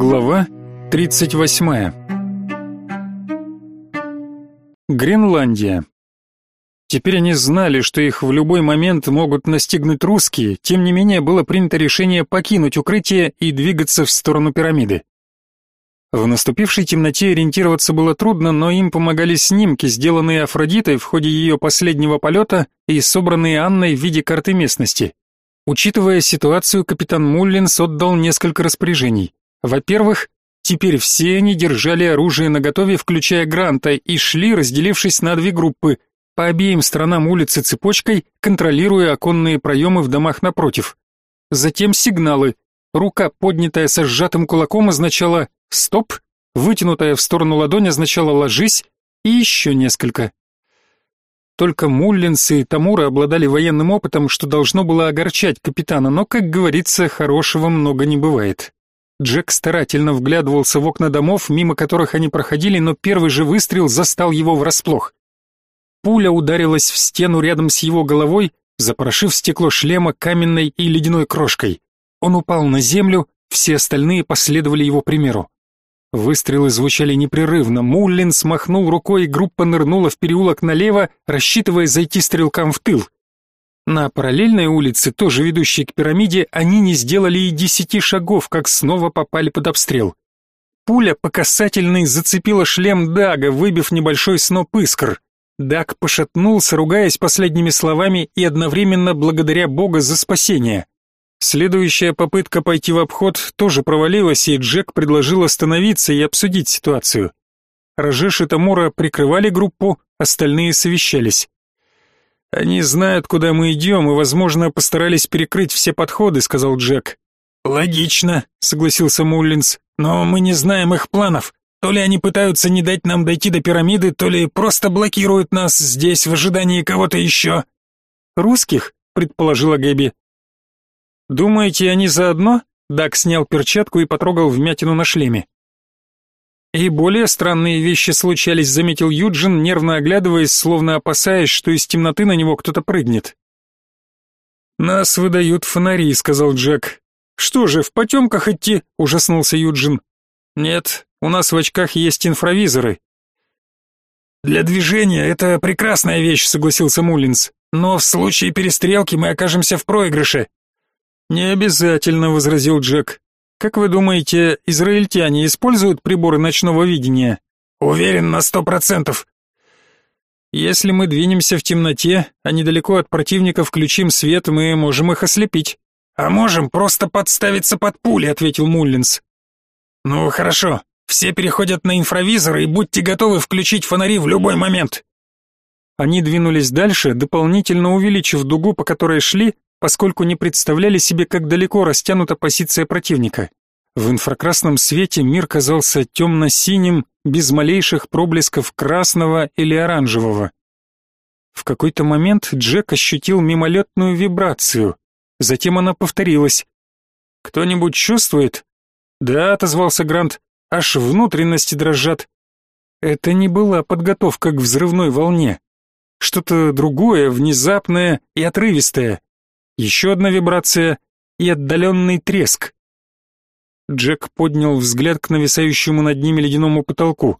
Глава 38. Гренландия. Теперь они знали, что их в любой момент могут настигнуть русские, тем не менее было принято решение покинуть укрытие и двигаться в сторону пирамиды. В наступившей темноте ориентироваться было трудно, но им помогали снимки, сделанные Афродитой в ходе ее последнего полета и собранные Анной в виде карты местности. Учитывая ситуацию, капитан Муллинс отдал несколько распоряжений. Во-первых, теперь все они держали оружие наготове, включая Гранта, и шли, разделившись на две группы, по обеим сторонам улицы цепочкой, контролируя оконные проемы в домах напротив. Затем сигналы. Рука, поднятая со сжатым кулаком, означала «стоп», вытянутая в сторону ладонь означала «ложись», и еще несколько. Только Муллинс и Тамура обладали военным опытом, что должно было огорчать капитана, но, как говорится, хорошего много не бывает. Джек старательно вглядывался в окна домов, мимо которых они проходили, но первый же выстрел застал его врасплох. Пуля ударилась в стену рядом с его головой, запорошив стекло шлема каменной и ледяной крошкой. Он упал на землю, все остальные последовали его примеру. Выстрелы звучали непрерывно. Муллин смахнул рукой, и группа нырнула в переулок налево, рассчитывая зайти стрелкам в тыл. На параллельной улице, тоже ведущей к пирамиде, они не сделали и десяти шагов, как снова попали под обстрел. Пуля по касательной зацепила шлем Дага, выбив небольшой сноп искр. Даг пошатнулся, ругаясь последними словами и одновременно благодаря Бога за спасение. Следующая попытка пойти в обход тоже провалилась, и Джек предложил остановиться и обсудить ситуацию. Рожеш и Тамура прикрывали группу, остальные совещались. «Они знают, куда мы идем, и, возможно, постарались перекрыть все подходы», — сказал Джек. «Логично», — согласился Муллинс, — «но мы не знаем их планов. То ли они пытаются не дать нам дойти до пирамиды, то ли просто блокируют нас здесь в ожидании кого-то еще». «Русских?» — предположила Гэби. «Думаете, они заодно?» Дак снял перчатку и потрогал вмятину на шлеме. И более странные вещи случались, заметил Юджин, нервно оглядываясь, словно опасаясь, что из темноты на него кто-то прыгнет. Нас выдают фонари, сказал Джек. Что же, в потемках идти? ужаснулся Юджин. Нет, у нас в очках есть инфравизоры. Для движения это прекрасная вещь, согласился Муллинс. Но в случае перестрелки мы окажемся в проигрыше. Не обязательно, возразил Джек. Как вы думаете, израильтяне используют приборы ночного видения? Уверен на сто процентов. Если мы двинемся в темноте, а недалеко от противника включим свет, мы можем их ослепить. А можем просто подставиться под пули, ответил Муллинс. Ну хорошо, все переходят на инфравизоры и будьте готовы включить фонари в любой момент. Они двинулись дальше, дополнительно увеличив дугу, по которой шли, поскольку не представляли себе, как далеко растянута позиция противника. В инфракрасном свете мир казался темно-синим, без малейших проблесков красного или оранжевого. В какой-то момент Джек ощутил мимолетную вибрацию. Затем она повторилась. «Кто-нибудь чувствует?» «Да», — отозвался Грант, — «аж внутренности дрожат». Это не была подготовка к взрывной волне. Что-то другое, внезапное и отрывистое. Еще одна вибрация и отдаленный треск. Джек поднял взгляд к нависающему над ними ледяному потолку.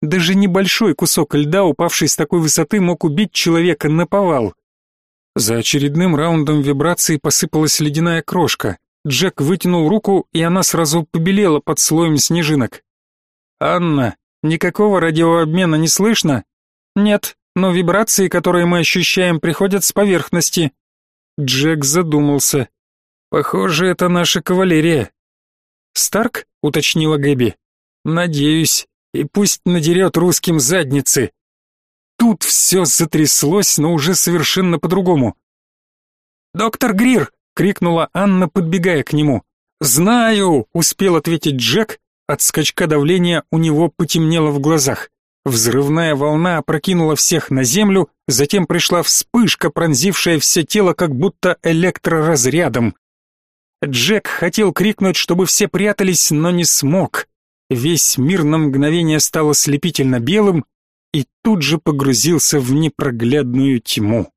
Даже небольшой кусок льда, упавший с такой высоты, мог убить человека на повал. За очередным раундом вибраций посыпалась ледяная крошка. Джек вытянул руку, и она сразу побелела под слоем снежинок. «Анна, никакого радиообмена не слышно?» «Нет, но вибрации, которые мы ощущаем, приходят с поверхности. Джек задумался. Похоже, это наша кавалерия. Старк, уточнила Гэби. Надеюсь, и пусть надерет русским задницы. Тут все затряслось, но уже совершенно по-другому. «Доктор Грир!» — крикнула Анна, подбегая к нему. «Знаю!» — успел ответить Джек. От скачка давления у него потемнело в глазах. Взрывная волна опрокинула всех на землю, затем пришла вспышка, пронзившая все тело как будто электроразрядом. Джек хотел крикнуть, чтобы все прятались, но не смог. Весь мир на мгновение стал ослепительно белым и тут же погрузился в непроглядную тьму.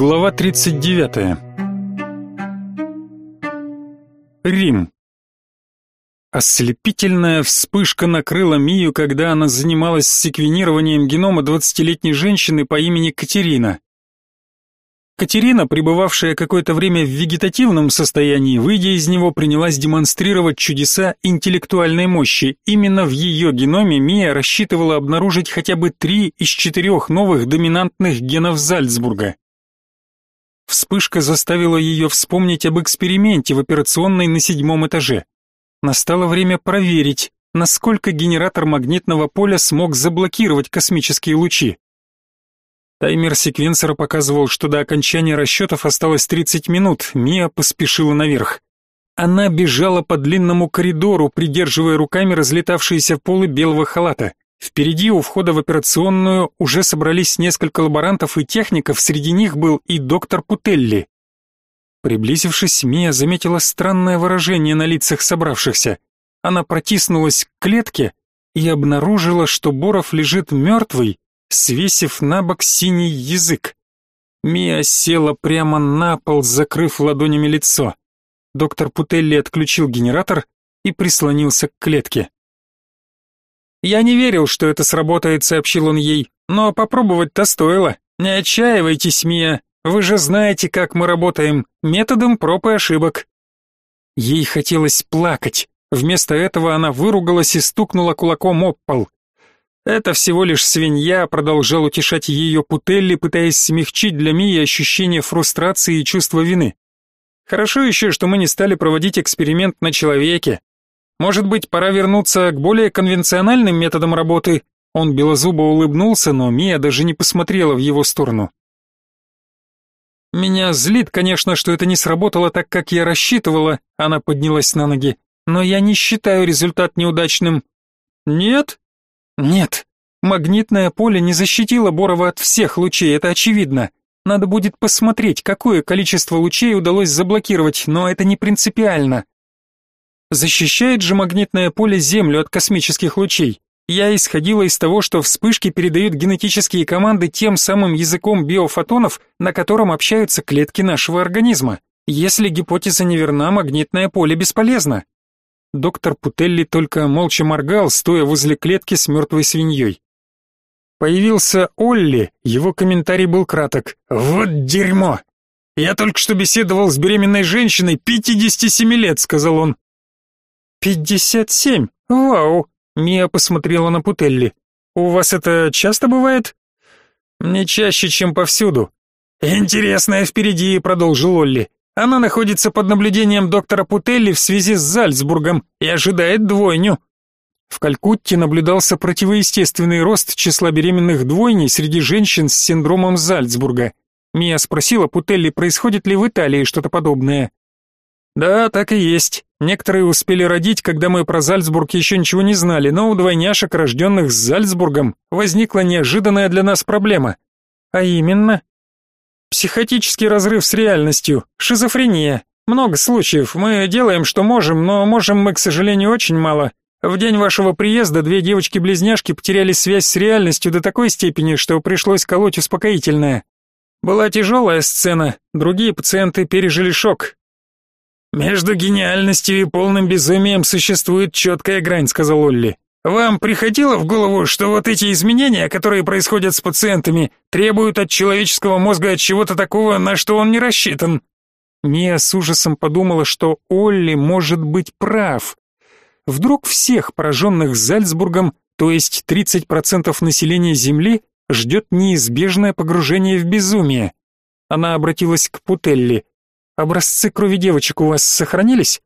Глава 39. Рим. Ослепительная вспышка накрыла Мию, когда она занималась секвенированием генома двадцатилетней женщины по имени Катерина. Катерина, пребывавшая какое-то время в вегетативном состоянии, выйдя из него, принялась демонстрировать чудеса интеллектуальной мощи. Именно в ее геноме Мия рассчитывала обнаружить хотя бы три из четырех новых доминантных генов Зальцбурга. Вспышка заставила ее вспомнить об эксперименте в операционной на седьмом этаже. Настало время проверить, насколько генератор магнитного поля смог заблокировать космические лучи. Таймер секвенсора показывал, что до окончания расчетов осталось 30 минут. Мия поспешила наверх. Она бежала по длинному коридору, придерживая руками разлетавшиеся полы белого халата. Впереди у входа в операционную уже собрались несколько лаборантов и техников, среди них был и доктор Путелли. Приблизившись, Мия заметила странное выражение на лицах собравшихся. Она протиснулась к клетке и обнаружила, что Боров лежит мертвый, свесив на бок синий язык. Мия села прямо на пол, закрыв ладонями лицо. Доктор Путелли отключил генератор и прислонился к клетке. «Я не верил, что это сработает», — сообщил он ей, «но попробовать-то стоило. Не отчаивайтесь, Мия, вы же знаете, как мы работаем, методом проб и ошибок». Ей хотелось плакать. Вместо этого она выругалась и стукнула кулаком об пол. «Это всего лишь свинья», — продолжал утешать ее Путелли, пытаясь смягчить для Мии ощущение фрустрации и чувства вины. «Хорошо еще, что мы не стали проводить эксперимент на человеке. Может быть, пора вернуться к более конвенциональным методам работы? Он белозубо улыбнулся, но Мия даже не посмотрела в его сторону. Меня злит, конечно, что это не сработало так, как я рассчитывала. Она поднялась на ноги. Но я не считаю результат неудачным. Нет? Нет. Магнитное поле не защитило Борова от всех лучей, это очевидно. Надо будет посмотреть, какое количество лучей удалось заблокировать, но это не принципиально. Защищает же магнитное поле Землю от космических лучей. Я исходила из того, что вспышки передают генетические команды тем самым языком биофотонов, на котором общаются клетки нашего организма. Если гипотеза неверна, магнитное поле бесполезно. Доктор Путелли только молча моргал, стоя возле клетки с мертвой свиньей. Появился Олли, его комментарий был краток. «Вот дерьмо! Я только что беседовал с беременной женщиной 57 лет», — сказал он. «Пятьдесят семь? Вау!» Мия посмотрела на Путелли. «У вас это часто бывает?» «Не чаще, чем повсюду». «Интересное впереди», — продолжил Олли. «Она находится под наблюдением доктора Путелли в связи с Зальцбургом и ожидает двойню». В Калькутте наблюдался противоестественный рост числа беременных двойней среди женщин с синдромом Зальцбурга. Мия спросила Путелли, происходит ли в Италии что-то подобное. Да, так и есть. Некоторые успели родить, когда мы про Зальцбург еще ничего не знали, но у двойняшек, рожденных с Зальцбургом, возникла неожиданная для нас проблема. А именно? Психотический разрыв с реальностью, шизофрения. Много случаев. Мы делаем, что можем, но можем мы, к сожалению, очень мало. В день вашего приезда две девочки-близняшки потеряли связь с реальностью до такой степени, что пришлось колоть успокоительное. Была тяжелая сцена, другие пациенты пережили шок, «Между гениальностью и полным безумием существует четкая грань», — сказал Олли. «Вам приходило в голову, что вот эти изменения, которые происходят с пациентами, требуют от человеческого мозга чего-то такого, на что он не рассчитан?» Мия с ужасом подумала, что Олли может быть прав. Вдруг всех пораженных Зальцбургом, то есть 30% населения Земли, ждет неизбежное погружение в безумие. Она обратилась к Путелли. Образцы крови девочек у вас сохранились?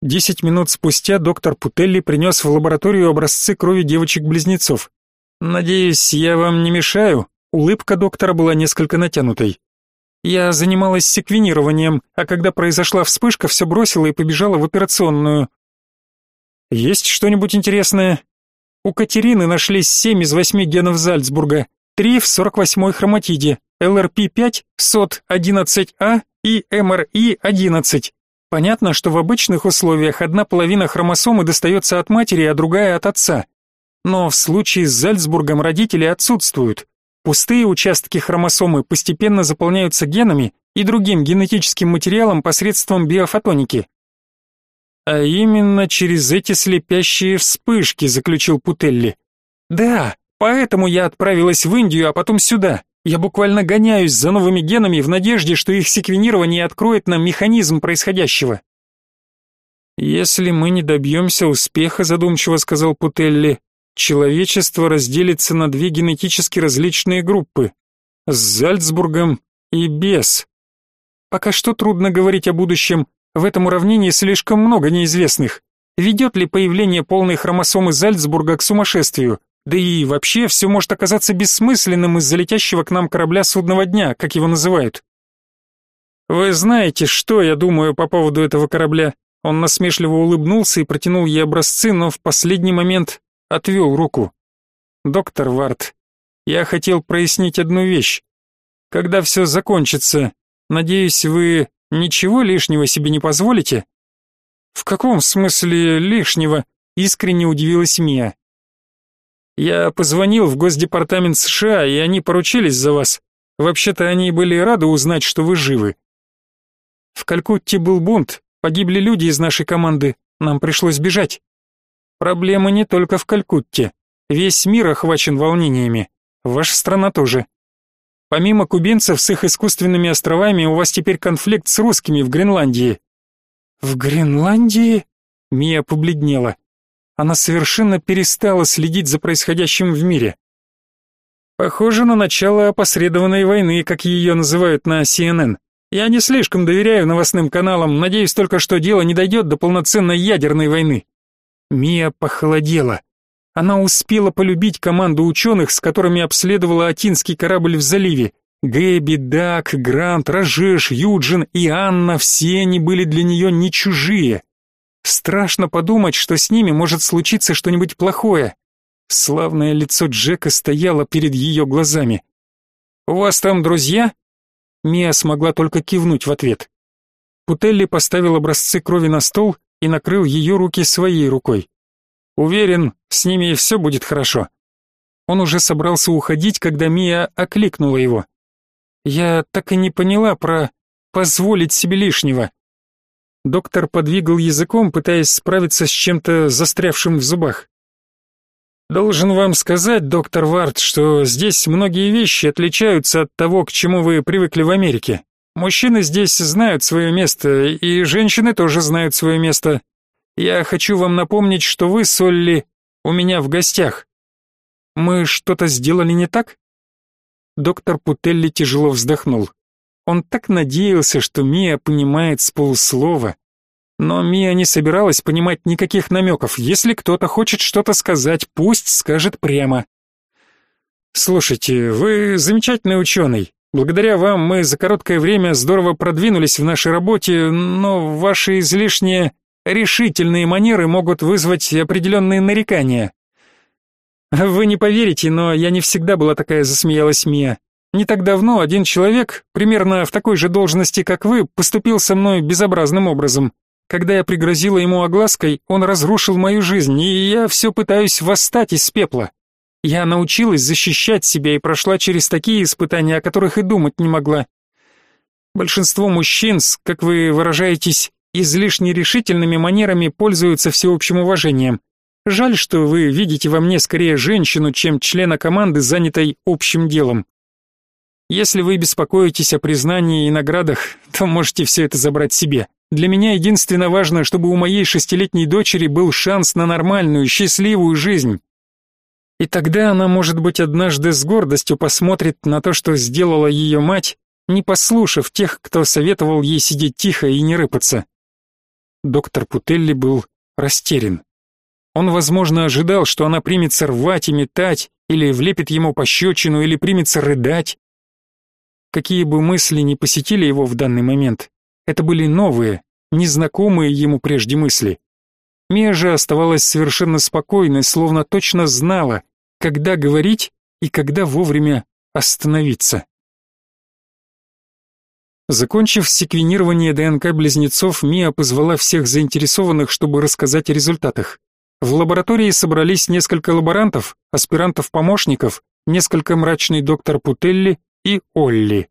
Десять минут спустя доктор Путелли принес в лабораторию образцы крови девочек-близнецов. «Надеюсь, я вам не мешаю?» Улыбка доктора была несколько натянутой. «Я занималась секвенированием, а когда произошла вспышка, все бросила и побежала в операционную». «Есть что-нибудь интересное?» У Катерины нашлись семь из восьми генов Зальцбурга, три в сорок восьмой хроматиде, LRP5, SOT11A и MRI11. Понятно, что в обычных условиях одна половина хромосомы достается от матери, а другая от отца. Но в случае с Зальцбургом родители отсутствуют. Пустые участки хромосомы постепенно заполняются генами и другим генетическим материалом посредством биофотоники. А именно через эти слепящие вспышки, заключил Путелли. Да, поэтому я отправилась в Индию, а потом сюда. Я буквально гоняюсь за новыми генами в надежде, что их секвенирование откроет нам механизм происходящего. Если мы не добьемся успеха, задумчиво сказал Путелли, человечество разделится на две генетически различные группы: с Зальцбургом и без. Пока что трудно говорить о будущем. В этом уравнении слишком много неизвестных. Ведет ли появление полной хромосомы Зальцбурга к сумасшествию? Да и вообще все может оказаться бессмысленным из-за летящего к нам корабля судного дня, как его называют. Вы знаете, что я думаю по поводу этого корабля? Он насмешливо улыбнулся и протянул ей образцы, но в последний момент отвел руку. Доктор Варт, я хотел прояснить одну вещь. Когда все закончится, надеюсь, вы ничего лишнего себе не позволите? В каком смысле лишнего? Искренне удивилась Мия. Я позвонил в Госдепартамент США, и они поручились за вас. Вообще-то они были рады узнать, что вы живы. В Калькутте был бунт, погибли люди из нашей команды, нам пришлось бежать. Проблема не только в Калькутте. Весь мир охвачен волнениями. Ваша страна тоже. Помимо кубинцев с их искусственными островами, у вас теперь конфликт с русскими в Гренландии. В Гренландии? Мия побледнела она совершенно перестала следить за происходящим в мире. Похоже на начало опосредованной войны, как ее называют на CNN. Я не слишком доверяю новостным каналам, надеюсь только, что дело не дойдет до полноценной ядерной войны. Мия похолодела. Она успела полюбить команду ученых, с которыми обследовала Атинский корабль в заливе. Гэби, Дак, Грант, Рожеш, Юджин и Анна, все они были для нее не чужие. Страшно подумать, что с ними может случиться что-нибудь плохое. Славное лицо Джека стояло перед ее глазами. «У вас там друзья?» Мия смогла только кивнуть в ответ. Путелли поставил образцы крови на стол и накрыл ее руки своей рукой. «Уверен, с ними все будет хорошо». Он уже собрался уходить, когда Мия окликнула его. «Я так и не поняла про «позволить себе лишнего». Доктор подвигал языком, пытаясь справиться с чем-то застрявшим в зубах. Должен вам сказать, доктор Варт, что здесь многие вещи отличаются от того, к чему вы привыкли в Америке. Мужчины здесь знают свое место, и женщины тоже знают свое место. Я хочу вам напомнить, что вы, Солли, у меня в гостях. Мы что-то сделали не так? Доктор Путелли тяжело вздохнул. Он так надеялся, что Мия понимает с полуслова. Но Мия не собиралась понимать никаких намеков. Если кто-то хочет что-то сказать, пусть скажет прямо. «Слушайте, вы замечательный ученый. Благодаря вам мы за короткое время здорово продвинулись в нашей работе, но ваши излишние решительные манеры могут вызвать определенные нарекания». «Вы не поверите, но я не всегда была такая», — засмеялась Мия. Не так давно один человек, примерно в такой же должности, как вы, поступил со мной безобразным образом. Когда я пригрозила ему оглаской, он разрушил мою жизнь, и я все пытаюсь восстать из пепла. Я научилась защищать себя и прошла через такие испытания, о которых и думать не могла. Большинство мужчин, как вы выражаетесь, излишне решительными манерами пользуются всеобщим уважением. Жаль, что вы видите во мне скорее женщину, чем члена команды, занятой общим делом. Если вы беспокоитесь о признании и наградах, то можете все это забрать себе. Для меня единственно важно, чтобы у моей шестилетней дочери был шанс на нормальную, счастливую жизнь. И тогда она, может быть, однажды с гордостью посмотрит на то, что сделала ее мать, не послушав тех, кто советовал ей сидеть тихо и не рыпаться. Доктор Путелли был растерян. Он, возможно, ожидал, что она примется рвать и метать, или влепит ему пощечину, или примется рыдать. Какие бы мысли ни посетили его в данный момент, это были новые, незнакомые ему прежде мысли. Мия же оставалась совершенно спокойной, словно точно знала, когда говорить и когда вовремя остановиться. Закончив секвенирование ДНК близнецов, Мия позвала всех заинтересованных, чтобы рассказать о результатах. В лаборатории собрались несколько лаборантов, аспирантов-помощников, несколько мрачный доктор Путелли и Олли.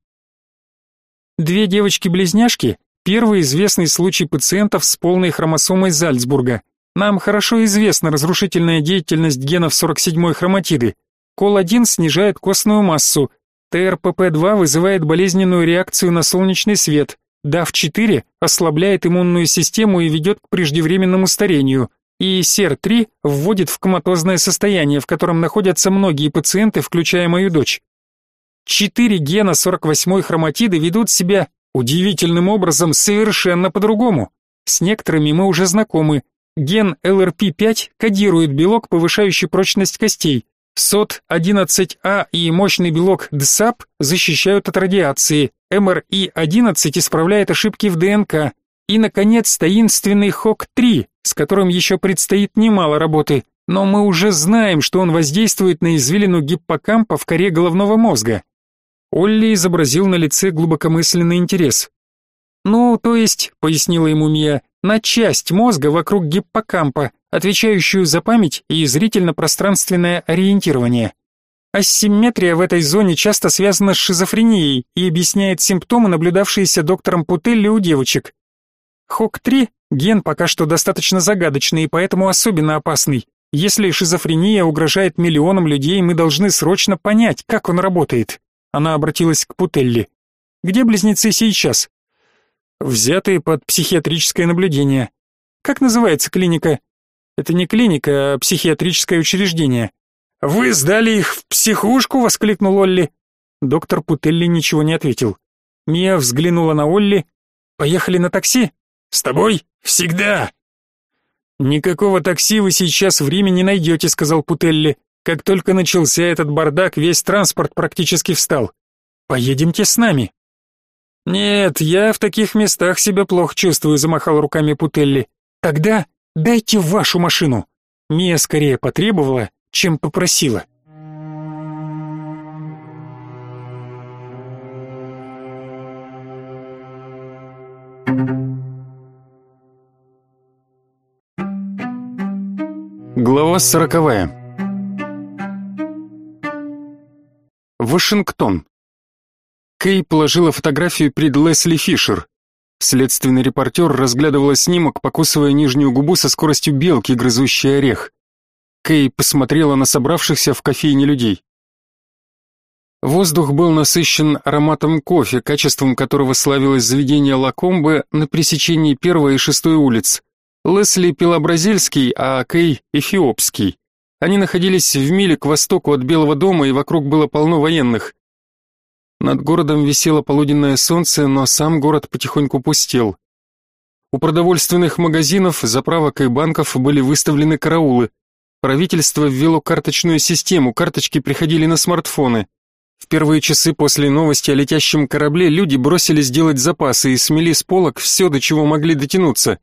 Две девочки-близняшки – первый известный случай пациентов с полной хромосомой Зальцбурга. Нам хорошо известна разрушительная деятельность генов 47-й хроматиды. Кол-1 снижает костную массу, ТРПП-2 вызывает болезненную реакцию на солнечный свет, ДАВ-4 ослабляет иммунную систему и ведет к преждевременному старению, и СЕР-3 вводит в коматозное состояние, в котором находятся многие пациенты, включая мою дочь. Четыре гена 48-й хроматиды ведут себя удивительным образом совершенно по-другому. С некоторыми мы уже знакомы. Ген LRP5 кодирует белок, повышающий прочность костей. СОТ-11А и мощный белок ДСАП защищают от радиации. МРИ-11 исправляет ошибки в ДНК. И, наконец, таинственный ХОК-3, с которым еще предстоит немало работы, но мы уже знаем, что он воздействует на извилину гиппокампа в коре головного мозга. Олли изобразил на лице глубокомысленный интерес. «Ну, то есть», — пояснила ему Мия, — «на часть мозга вокруг гиппокампа, отвечающую за память и зрительно-пространственное ориентирование. Асимметрия в этой зоне часто связана с шизофренией и объясняет симптомы, наблюдавшиеся доктором Путелли у девочек. ХОК-3 ген пока что достаточно загадочный и поэтому особенно опасный. Если шизофрения угрожает миллионам людей, мы должны срочно понять, как он работает. Она обратилась к Путелли. Где близнецы сейчас? Взятые под психиатрическое наблюдение. Как называется клиника? Это не клиника, а психиатрическое учреждение. Вы сдали их в психушку, воскликнул Олли. Доктор Путелли ничего не ответил. Мия взглянула на Олли. Поехали на такси? С тобой? Всегда. Никакого такси вы сейчас в Риме не найдете», — сказал Путелли. Как только начался этот бардак, весь транспорт практически встал. Поедемте с нами. Нет, я в таких местах себя плохо чувствую, замахал руками Путелли. Тогда «Дайте вашу машину!» Мия скорее потребовала, чем попросила. Глава сороковая Вашингтон Кей положила фотографию перед Лесли Фишер. Следственный репортер разглядывала снимок, покусывая нижнюю губу со скоростью белки, грызущей орех. Кей посмотрела на собравшихся в кофейне людей. Воздух был насыщен ароматом кофе, качеством которого славилось заведение Лакомбе на пересечении первой и шестой улиц. Лесли пила бразильский, а Кей — эфиопский. Они находились в миле к востоку от Белого дома, и вокруг было полно военных. Над городом висело полуденное солнце, но сам город потихоньку пустел. У продовольственных магазинов, заправок и банков были выставлены караулы. Правительство ввело карточную систему, карточки приходили на смартфоны. В первые часы после новости о летящем корабле люди бросились делать запасы и смели с полок все, до чего могли дотянуться.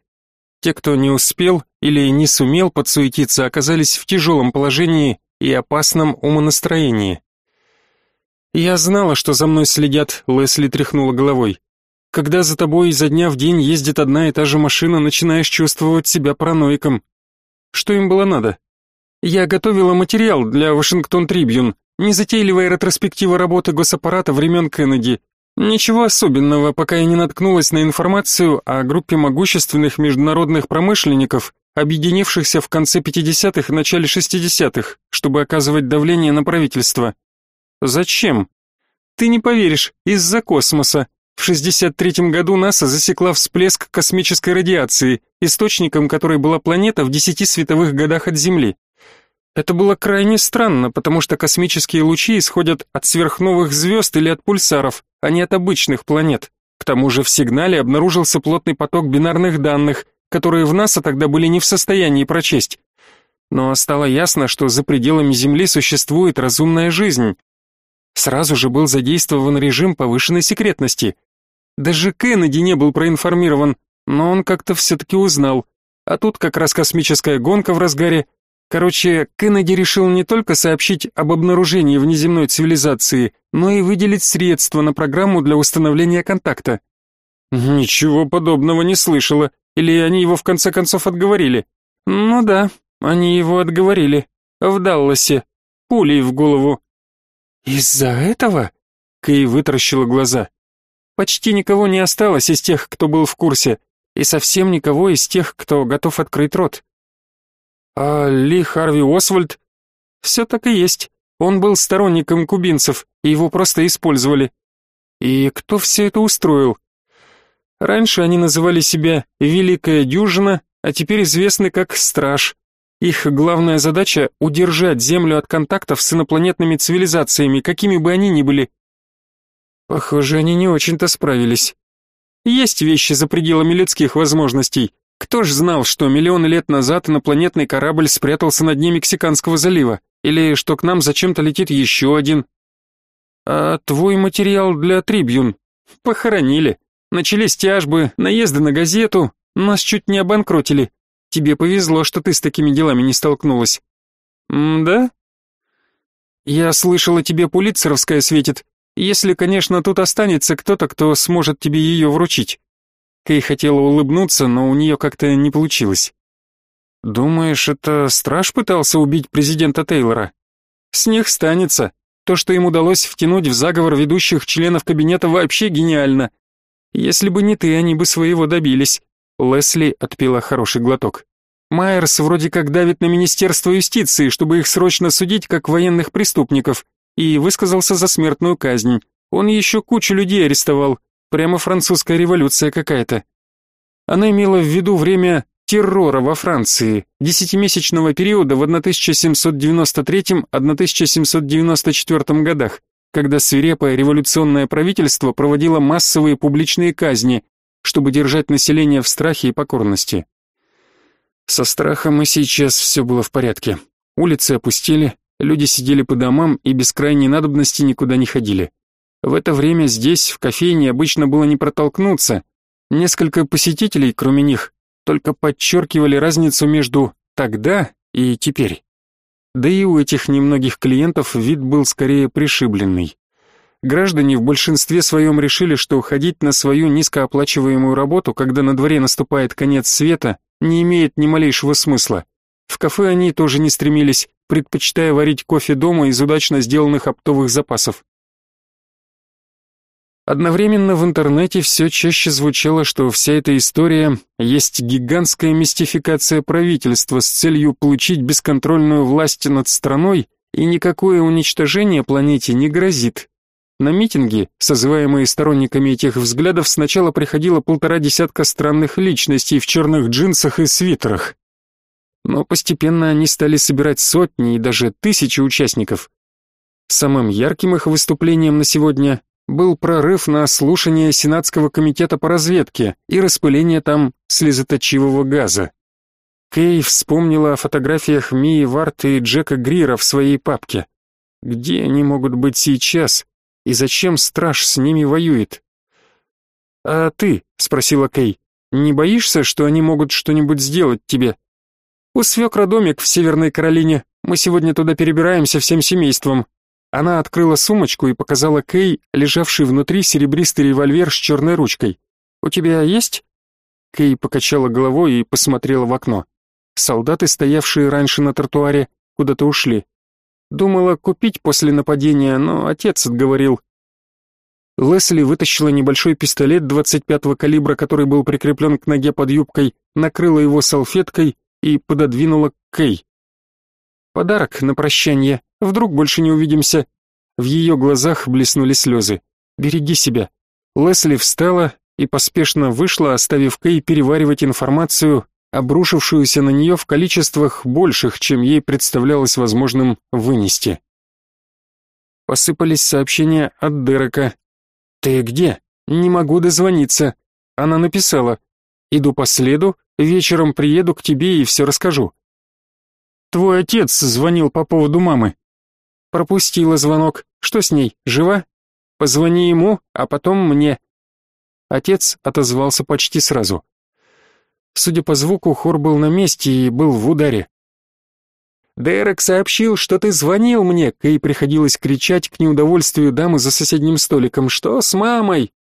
Те, кто не успел или не сумел подсуетиться, оказались в тяжелом положении и опасном умонастроении. «Я знала, что за мной следят», — Лесли тряхнула головой. «Когда за тобой изо дня в день ездит одна и та же машина, начинаешь чувствовать себя параноиком. Что им было надо?» «Я готовила материал для Вашингтон Трибьюн, незатейливая ретроспектива работы госаппарата времен Кеннеди. Ничего особенного, пока я не наткнулась на информацию о группе могущественных международных промышленников, объединившихся в конце 50-х и начале 60-х, чтобы оказывать давление на правительство. Зачем? Ты не поверишь, из-за космоса. В 63-м году НАСА засекла всплеск космической радиации, источником которой была планета в 10 световых годах от Земли. Это было крайне странно, потому что космические лучи исходят от сверхновых звезд или от пульсаров, а не от обычных планет. К тому же в сигнале обнаружился плотный поток бинарных данных, которые в НАСА тогда были не в состоянии прочесть. Но стало ясно, что за пределами Земли существует разумная жизнь. Сразу же был задействован режим повышенной секретности. Даже Кеннеди не был проинформирован, но он как-то все-таки узнал. А тут как раз космическая гонка в разгаре. Короче, Кеннеди решил не только сообщить об обнаружении внеземной цивилизации, но и выделить средства на программу для установления контакта. Ничего подобного не слышала. Или они его в конце концов отговорили? Ну да, они его отговорили. В Далласе. Пулей в голову. Из-за этого? Кей вытаращила глаза. Почти никого не осталось из тех, кто был в курсе, и совсем никого из тех, кто готов открыть рот. А Ли Харви Освальд? Все так и есть. Он был сторонником кубинцев, и его просто использовали. И кто все это устроил? Раньше они называли себя «Великая дюжина», а теперь известны как «Страж». Их главная задача — удержать Землю от контактов с инопланетными цивилизациями, какими бы они ни были. Похоже, они не очень-то справились. Есть вещи за пределами людских возможностей. Кто ж знал, что миллионы лет назад инопланетный корабль спрятался на дне Мексиканского залива? Или что к нам зачем-то летит еще один? А твой материал для Трибьюн похоронили. Начались тяжбы, наезды на газету, нас чуть не обанкротили. Тебе повезло, что ты с такими делами не столкнулась. М-да? Я слышала, тебе Пулитцеровская светит. Если, конечно, тут останется кто-то, кто сможет тебе ее вручить. Кей хотела улыбнуться, но у нее как-то не получилось. Думаешь, это страж пытался убить президента Тейлора? С них станется. То, что им удалось втянуть в заговор ведущих членов кабинета, вообще гениально. Если бы не ты, они бы своего добились. Лесли отпила хороший глоток. Майерс вроде как давит на Министерство юстиции, чтобы их срочно судить как военных преступников, и высказался за смертную казнь. Он еще кучу людей арестовал. Прямо французская революция какая-то. Она имела в виду время террора во Франции, десятимесячного периода в 1793-1794 годах, когда свирепое революционное правительство проводило массовые публичные казни, чтобы держать население в страхе и покорности. Со страхом и сейчас все было в порядке. Улицы опустели, люди сидели по домам и без крайней надобности никуда не ходили. В это время здесь, в кофейне, обычно было не протолкнуться. Несколько посетителей, кроме них, только подчеркивали разницу между «тогда» и «теперь». Да и у этих немногих клиентов вид был скорее пришибленный. Граждане в большинстве своем решили, что уходить на свою низкооплачиваемую работу, когда на дворе наступает конец света, не имеет ни малейшего смысла. В кафе они тоже не стремились, предпочитая варить кофе дома из удачно сделанных оптовых запасов. Одновременно в интернете все чаще звучало, что вся эта история есть гигантская мистификация правительства с целью получить бесконтрольную власть над страной, и никакое уничтожение планете не грозит. На митинги, созываемые сторонниками этих взглядов, сначала приходило полтора десятка странных личностей в черных джинсах и свитерах. Но постепенно они стали собирать сотни и даже тысячи участников. Самым ярким их выступлением на сегодня был прорыв на слушание Сенатского комитета по разведке и распыление там слезоточивого газа. Кей вспомнила о фотографиях Мии Варт и Джека Грира в своей папке. Где они могут быть сейчас? И зачем страж с ними воюет? «А ты?» — спросила Кей. «Не боишься, что они могут что-нибудь сделать тебе?» «У свекра домик в Северной Каролине. Мы сегодня туда перебираемся всем семейством. Она открыла сумочку и показала Кей, лежавший внутри серебристый револьвер с черной ручкой. «У тебя есть?» Кей покачала головой и посмотрела в окно. Солдаты, стоявшие раньше на тротуаре, куда-то ушли. Думала купить после нападения, но отец отговорил. Лесли вытащила небольшой пистолет 25-го калибра, который был прикреплен к ноге под юбкой, накрыла его салфеткой и пододвинула к Кей. Подарок на прощание. Вдруг больше не увидимся. В ее глазах блеснули слезы. Береги себя. Лесли встала и поспешно вышла, оставив Кей переваривать информацию, обрушившуюся на нее в количествах больших, чем ей представлялось возможным вынести. Посыпались сообщения от Дерека. «Ты где? Не могу дозвониться». Она написала. «Иду по следу, вечером приеду к тебе и все расскажу». Твой отец звонил по поводу мамы. Пропустила звонок. Что с ней? Жива? Позвони ему, а потом мне. Отец отозвался почти сразу. Судя по звуку, хор был на месте и был в ударе. Дерек сообщил, что ты звонил мне, Кей приходилось кричать к неудовольствию дамы за соседним столиком. Что с мамой?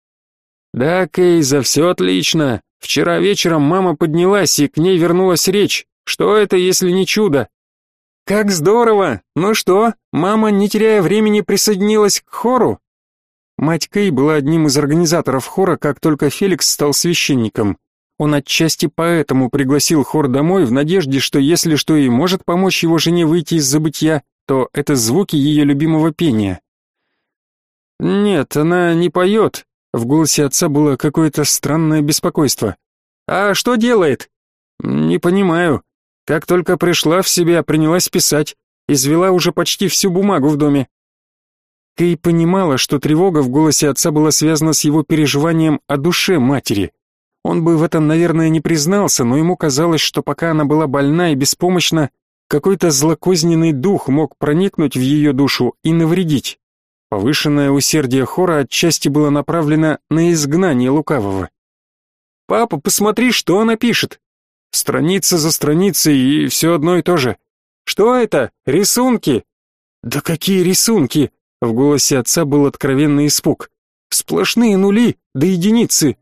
Да, Кей, за все отлично. Вчера вечером мама поднялась, и к ней вернулась речь. Что это, если не чудо? Как здорово! Ну что, мама, не теряя времени, присоединилась к хору? Мать Кей была одним из организаторов хора, как только Феликс стал священником. Он отчасти поэтому пригласил хор домой в надежде, что если что и может помочь его жене выйти из забытья, то это звуки ее любимого пения. «Нет, она не поет», — в голосе отца было какое-то странное беспокойство. «А что делает?» «Не понимаю. Как только пришла в себя, принялась писать. Извела уже почти всю бумагу в доме. Кей понимала, что тревога в голосе отца была связана с его переживанием о душе матери. Он бы в этом, наверное, не признался, но ему казалось, что пока она была больна и беспомощна, какой-то злокозненный дух мог проникнуть в ее душу и навредить. Повышенное усердие хора отчасти было направлено на изгнание лукавого. «Папа, посмотри, что она пишет!» Страница за страницей и все одно и то же. «Что это? Рисунки?» «Да какие рисунки?» В голосе отца был откровенный испуг. «Сплошные нули, до единицы!»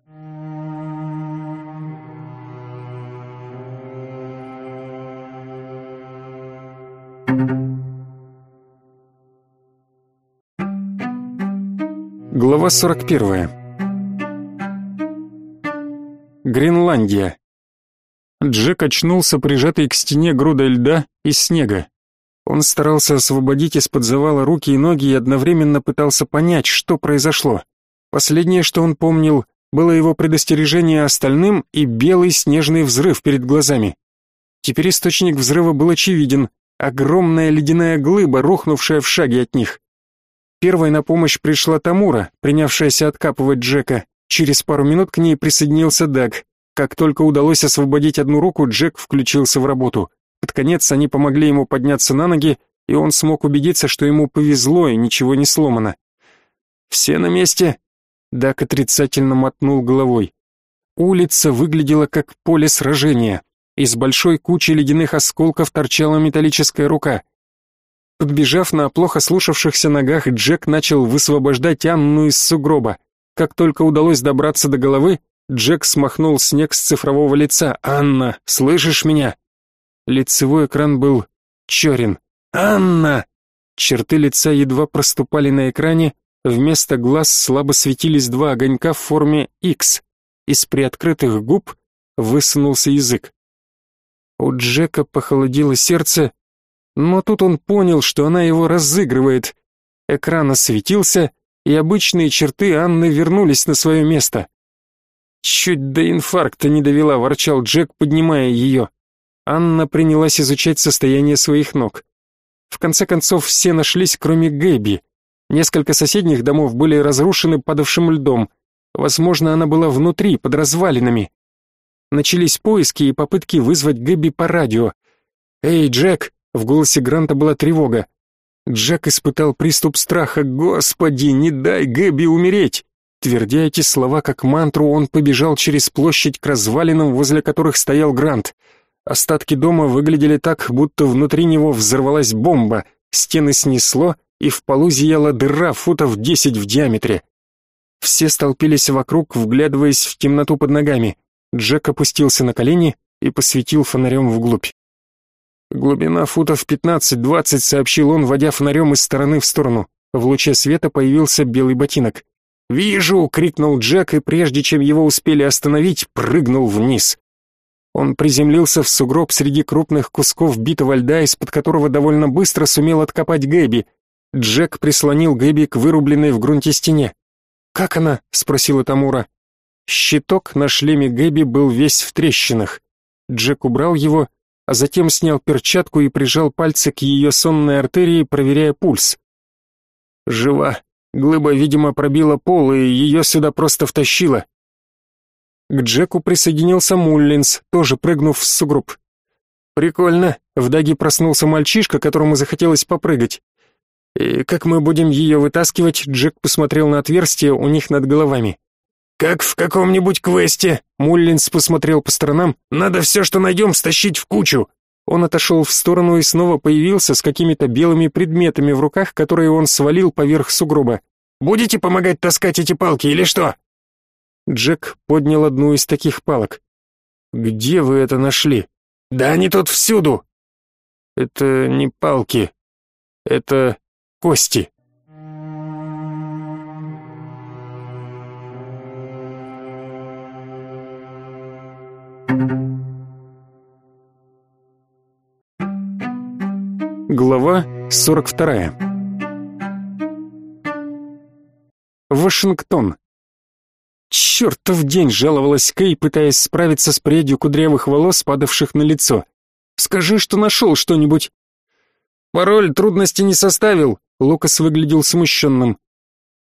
Глава 41. Гренландия. Джек очнулся, прижатый к стене грудой льда и снега. Он старался освободить из-под завала руки и ноги и одновременно пытался понять, что произошло. Последнее, что он помнил, было его предостережение остальным и белый снежный взрыв перед глазами. Теперь источник взрыва был очевиден, огромная ледяная глыба, рухнувшая в шаге от них. Первой на помощь пришла Тамура, принявшаяся откапывать Джека. Через пару минут к ней присоединился Даг. Как только удалось освободить одну руку, Джек включился в работу. Под конец они помогли ему подняться на ноги, и он смог убедиться, что ему повезло и ничего не сломано. «Все на месте?» Дак отрицательно мотнул головой. Улица выглядела как поле сражения. Из большой кучи ледяных осколков торчала металлическая рука. Подбежав на плохо слушавшихся ногах, Джек начал высвобождать Анну из сугроба. Как только удалось добраться до головы, Джек смахнул снег с цифрового лица. «Анна, слышишь меня?» Лицевой экран был черен. «Анна!» Черты лица едва проступали на экране, вместо глаз слабо светились два огонька в форме X. Из приоткрытых губ высунулся язык. У Джека похолодело сердце, но тут он понял, что она его разыгрывает. Экран осветился, и обычные черты Анны вернулись на свое место. «Чуть до инфаркта не довела», — ворчал Джек, поднимая ее. Анна принялась изучать состояние своих ног. В конце концов, все нашлись, кроме Гэби. Несколько соседних домов были разрушены падавшим льдом. Возможно, она была внутри, под развалинами. Начались поиски и попытки вызвать Гэби по радио. «Эй, Джек!» — в голосе Гранта была тревога. Джек испытал приступ страха. «Господи, не дай Гэби умереть!» Твердя эти слова как мантру, он побежал через площадь к развалинам, возле которых стоял Грант. Остатки дома выглядели так, будто внутри него взорвалась бомба, стены снесло, и в полу зияла дыра футов десять в диаметре. Все столпились вокруг, вглядываясь в темноту под ногами. Джек опустился на колени и посветил фонарем вглубь. Глубина футов пятнадцать-двадцать, сообщил он, водя фонарем из стороны в сторону. В луче света появился белый ботинок. «Вижу!» — крикнул Джек, и прежде чем его успели остановить, прыгнул вниз. Он приземлился в сугроб среди крупных кусков битого льда, из-под которого довольно быстро сумел откопать Гэби. Джек прислонил Гэби к вырубленной в грунте стене. «Как она?» — спросила Тамура. Щиток на шлеме Гэби был весь в трещинах. Джек убрал его, а затем снял перчатку и прижал пальцы к ее сонной артерии, проверяя пульс. «Жива», Глыба, видимо, пробила пол, и ее сюда просто втащило. К Джеку присоединился Муллинс, тоже прыгнув в сугроб. «Прикольно. В Даге проснулся мальчишка, которому захотелось попрыгать. И как мы будем ее вытаскивать?» Джек посмотрел на отверстие у них над головами. «Как в каком-нибудь квесте», — Муллинс посмотрел по сторонам. «Надо все, что найдем, стащить в кучу. Он отошел в сторону и снова появился с какими-то белыми предметами в руках, которые он свалил поверх сугроба. «Будете помогать таскать эти палки или что?» Джек поднял одну из таких палок. «Где вы это нашли?» «Да они тут всюду!» Это не палки. Это кости. Глава 42. Вашингтон. Чертов день, жаловалась Кей, пытаясь справиться с прядью кудрявых волос, падавших на лицо. Скажи, что нашел что-нибудь. Пароль трудности не составил. Лукас выглядел смущенным.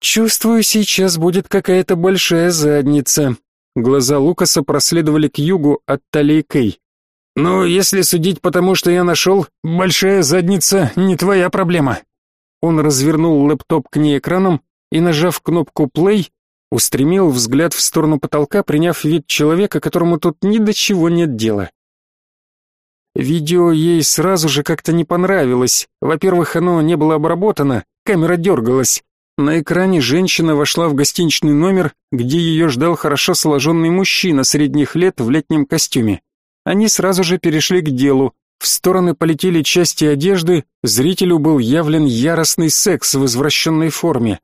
Чувствую, сейчас будет какая-то большая задница. Глаза Лукаса проследовали к югу от талии Кей. «Ну, если судить по тому, что я нашел, большая задница не твоя проблема». Он развернул лэптоп к ней экраном и, нажав кнопку «плей», устремил взгляд в сторону потолка, приняв вид человека, которому тут ни до чего нет дела. Видео ей сразу же как-то не понравилось. Во-первых, оно не было обработано, камера дергалась. На экране женщина вошла в гостиничный номер, где ее ждал хорошо сложенный мужчина средних лет в летнем костюме. Они сразу же перешли к делу. В стороны полетели части одежды, зрителю был явлен яростный секс в извращенной форме.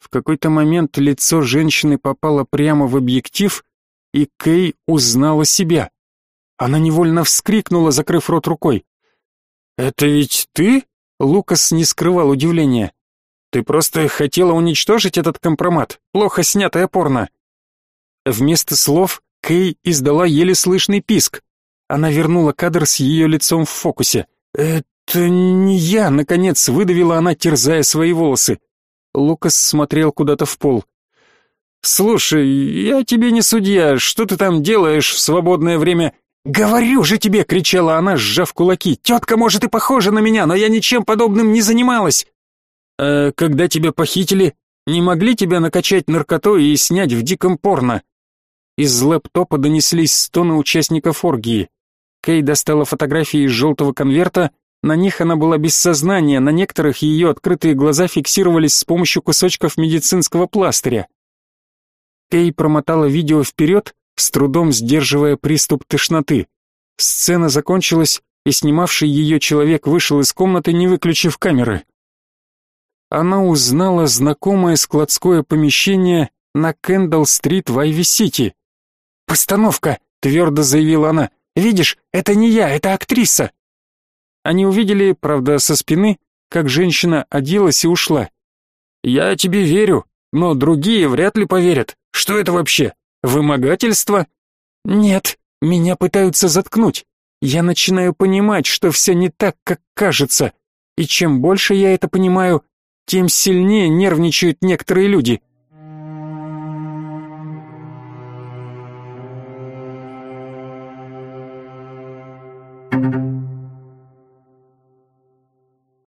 В какой-то момент лицо женщины попало прямо в объектив, и Кей узнала себя. Она невольно вскрикнула, закрыв рот рукой. «Это ведь ты?» Лукас не скрывал удивления. «Ты просто хотела уничтожить этот компромат, плохо снятое порно». Вместо слов Кей издала еле слышный писк. Она вернула кадр с ее лицом в фокусе. «Это не я!» — наконец выдавила она, терзая свои волосы. Лукас смотрел куда-то в пол. «Слушай, я тебе не судья. Что ты там делаешь в свободное время?» «Говорю же тебе!» — кричала она, сжав кулаки. «Тетка, может, и похожа на меня, но я ничем подобным не занималась!» «А когда тебя похитили, не могли тебя накачать наркотой и снять в диком порно?» Из лэптопа донеслись стоны участников оргии. Кей достала фотографии из желтого конверта, на них она была без сознания, на некоторых ее открытые глаза фиксировались с помощью кусочков медицинского пластыря. Кей промотала видео вперед, с трудом сдерживая приступ тошноты. Сцена закончилась, и снимавший ее человек вышел из комнаты, не выключив камеры. Она узнала знакомое складское помещение на Кендалл-стрит в Айви-Сити. «Постановка!» — твердо заявила она. Видишь, это не я, это актриса. Они увидели, правда, со спины, как женщина оделась и ушла. Я тебе верю, но другие вряд ли поверят. Что это вообще? Вымогательство? Нет, меня пытаются заткнуть. Я начинаю понимать, что все не так, как кажется. И чем больше я это понимаю, тем сильнее нервничают некоторые люди.